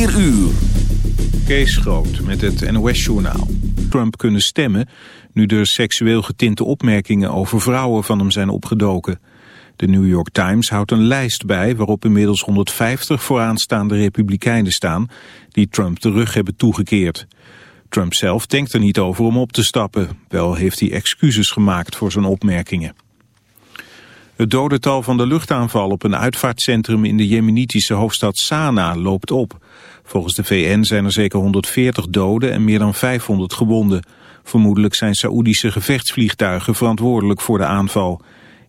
4 uur. Kees Groot met het NOS-journaal. Trump kunnen stemmen nu er seksueel getinte opmerkingen over vrouwen van hem zijn opgedoken. De New York Times houdt een lijst bij waarop inmiddels 150 vooraanstaande republikeinen staan die Trump de rug hebben toegekeerd. Trump zelf denkt er niet over om op te stappen. Wel heeft hij excuses gemaakt voor zijn opmerkingen. Het dodental van de luchtaanval op een uitvaartcentrum in de jemenitische hoofdstad Sanaa loopt op. Volgens de VN zijn er zeker 140 doden en meer dan 500 gewonden. Vermoedelijk zijn Saoedische gevechtsvliegtuigen verantwoordelijk voor de aanval.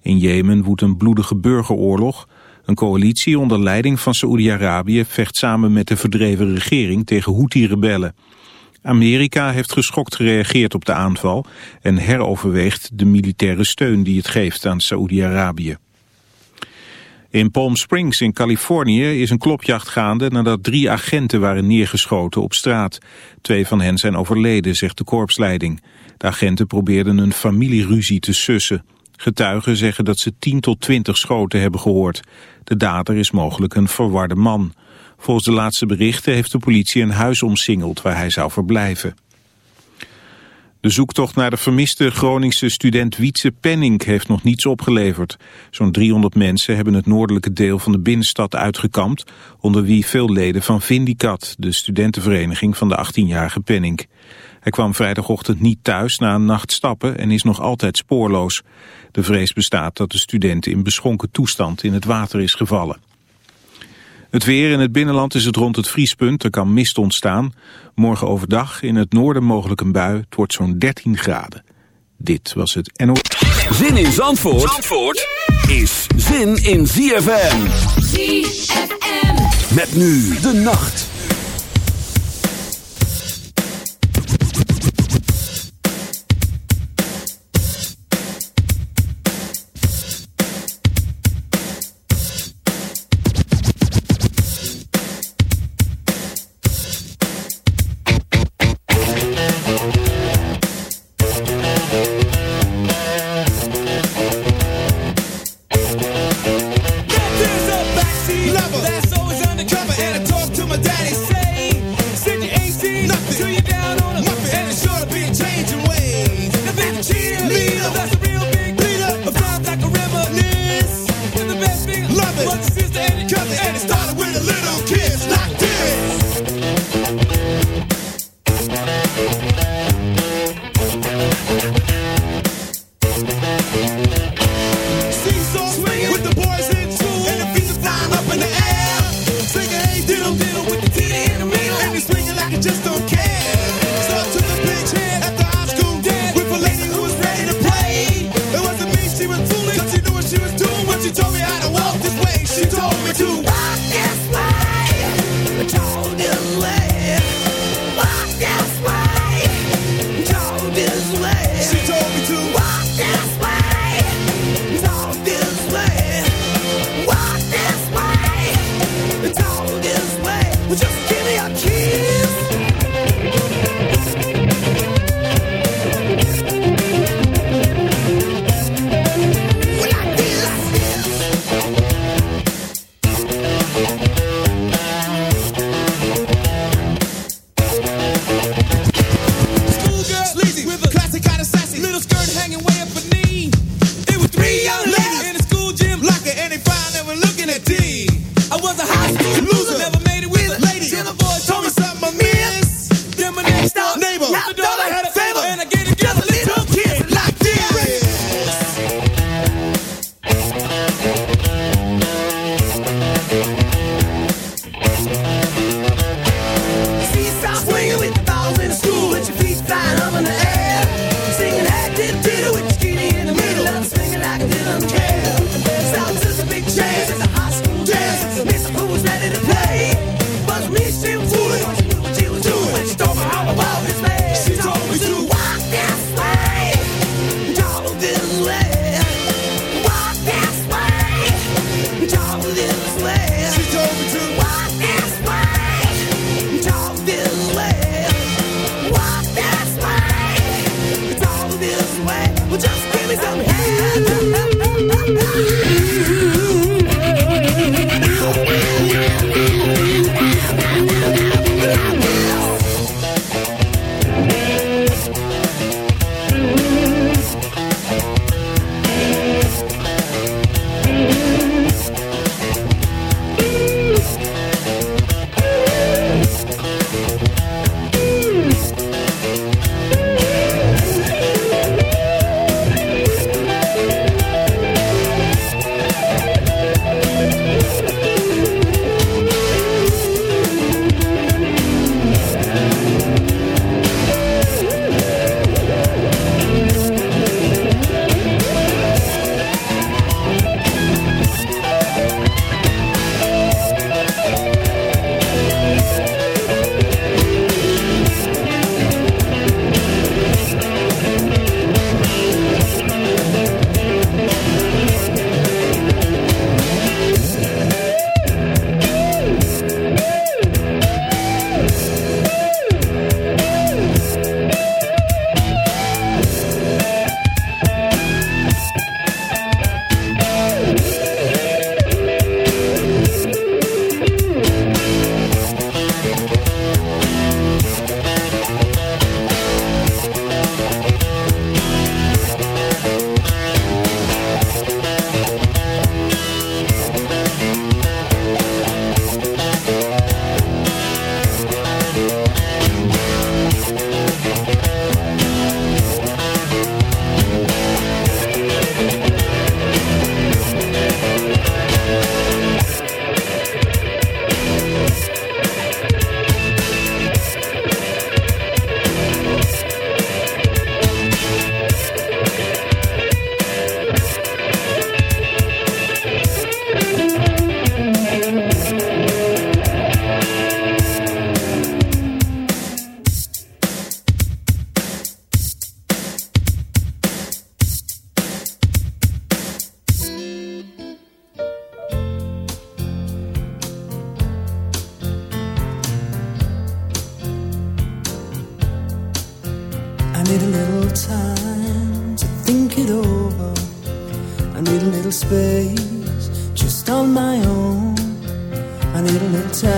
In Jemen woedt een bloedige burgeroorlog. Een coalitie onder leiding van Saoedi-Arabië vecht samen met de verdreven regering tegen Houthi-rebellen. Amerika heeft geschokt gereageerd op de aanval en heroverweegt de militaire steun die het geeft aan Saoedi-Arabië. In Palm Springs in Californië is een klopjacht gaande nadat drie agenten waren neergeschoten op straat. Twee van hen zijn overleden, zegt de korpsleiding. De agenten probeerden een familieruzie te sussen. Getuigen zeggen dat ze 10 tot 20 schoten hebben gehoord. De dader is mogelijk een verwarde man. Volgens de laatste berichten heeft de politie een huis omsingeld waar hij zou verblijven. De zoektocht naar de vermiste Groningse student Wietse Penning heeft nog niets opgeleverd. Zo'n 300 mensen hebben het noordelijke deel van de binnenstad uitgekampt, onder wie veel leden van Vindicat, de studentenvereniging van de 18-jarige Penning. Hij kwam vrijdagochtend niet thuis na een nacht stappen en is nog altijd spoorloos. De vrees bestaat dat de student in beschonken toestand in het water is gevallen. Het weer in het binnenland is het rond het vriespunt. Er kan mist ontstaan. Morgen overdag in het noorden mogelijk een bui. Het wordt zo'n 13 graden. Dit was het NO. Zin in Zandvoort, Zandvoort is zin in ZFM. ZFM. Met nu de nacht.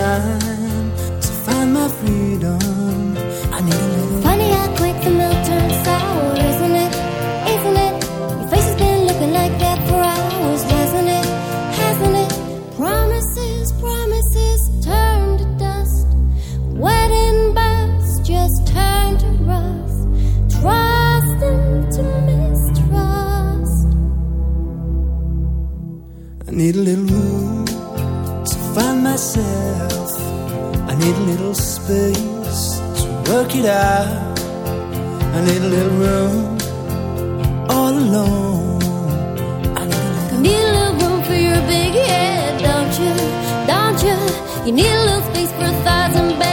time to find my freedom. work it out. I need a little room all alone. I need a little, room for your big head, don't you? Don't you? You need a little space for thoughts and.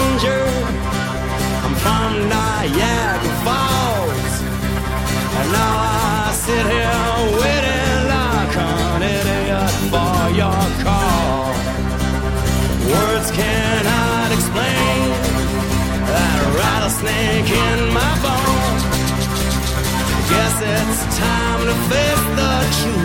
time to face the truth.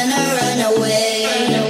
gonna run away.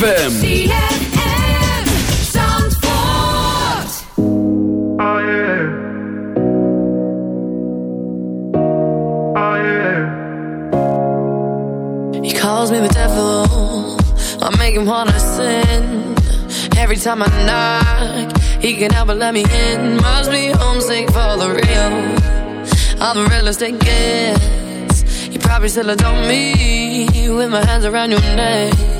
ZFM. He calls me the devil. I make him wanna sin. Every time I knock, he can help but let me in. Must be homesick for the real. All the real estate gets. You probably still adore me with my hands around your neck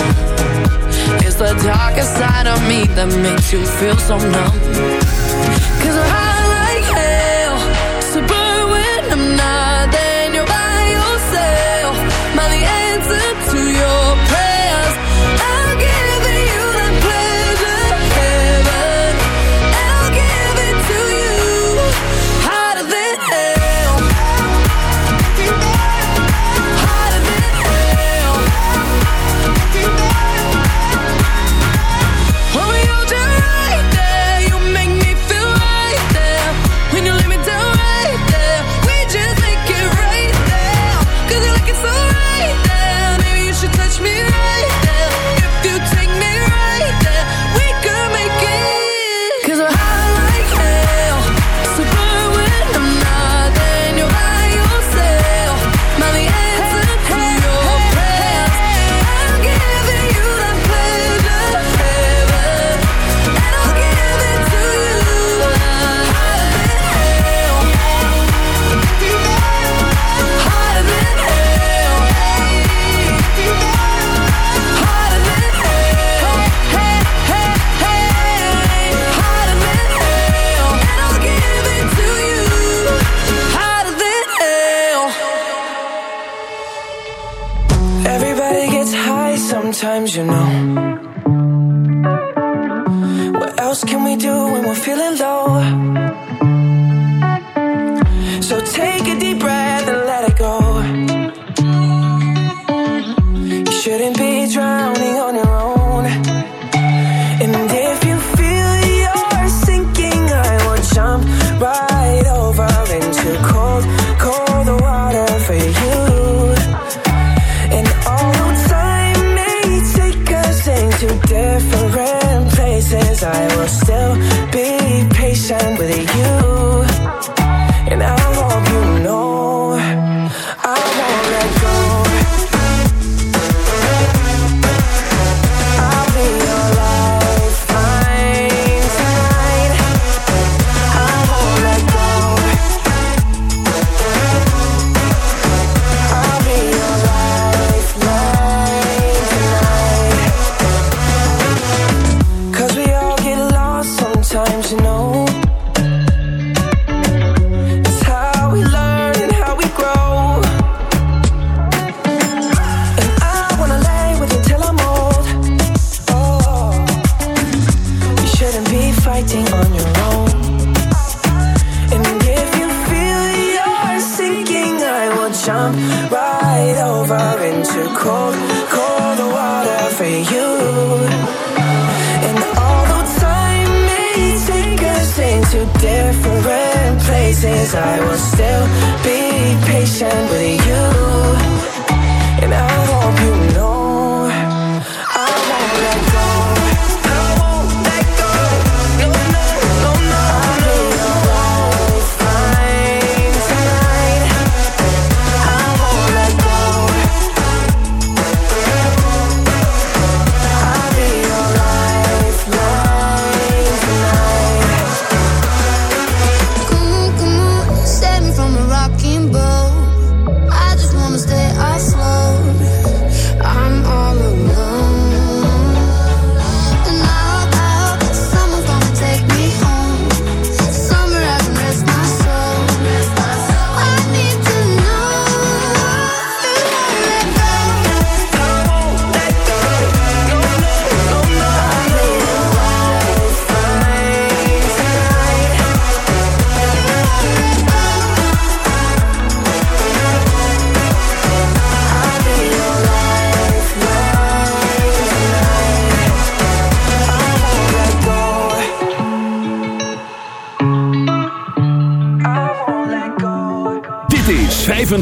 me that makes you feel so numb. Cause I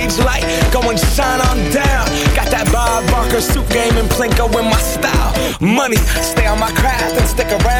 Stage light go and shine on down. Got that Bob Barker suit game and Plinko in my style. Money, stay on my craft and stick around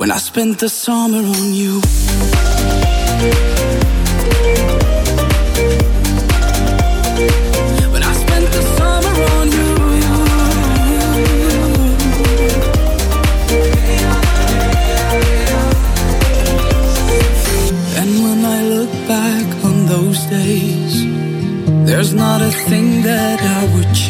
When I spent the summer on you. When I spent the summer on you. And when I look back on those days, there's not a thing that I would change.